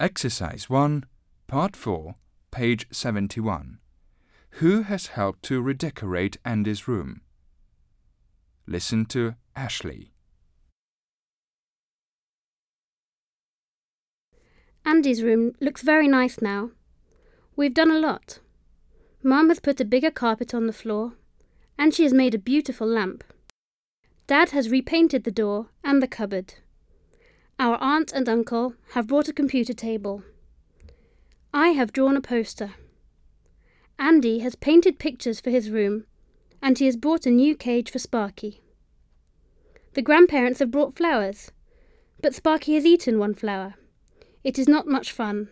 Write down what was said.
Exercise 1, Part 4, page 71. Who has helped to redecorate Andy's room? Listen to Ashley. Andy's room looks very nice now. We've done a lot. Mum has put a bigger carpet on the floor, and she has made a beautiful lamp. Dad has repainted the door and the cupboard. Our aunt and uncle have brought a computer table. I have drawn a poster. Andy has painted pictures for his room, and he has bought a new cage for Sparky. The grandparents have brought flowers, but Sparky has eaten one flower. It is not much fun.